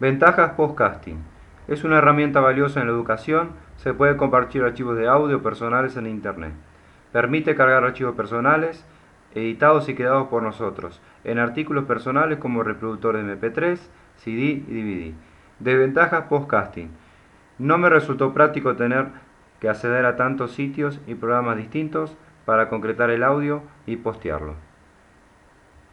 Ventajas Podcasting. Es una herramienta valiosa en la educación, se puede compartir archivos de audio personales en Internet. Permite cargar archivos personales, editados y creados por nosotros, en artículos personales como reproductores de MP3, CD y DVD. Desventajas Podcasting. No me resultó práctico tener que acceder a tantos sitios y programas distintos para concretar el audio y postearlo.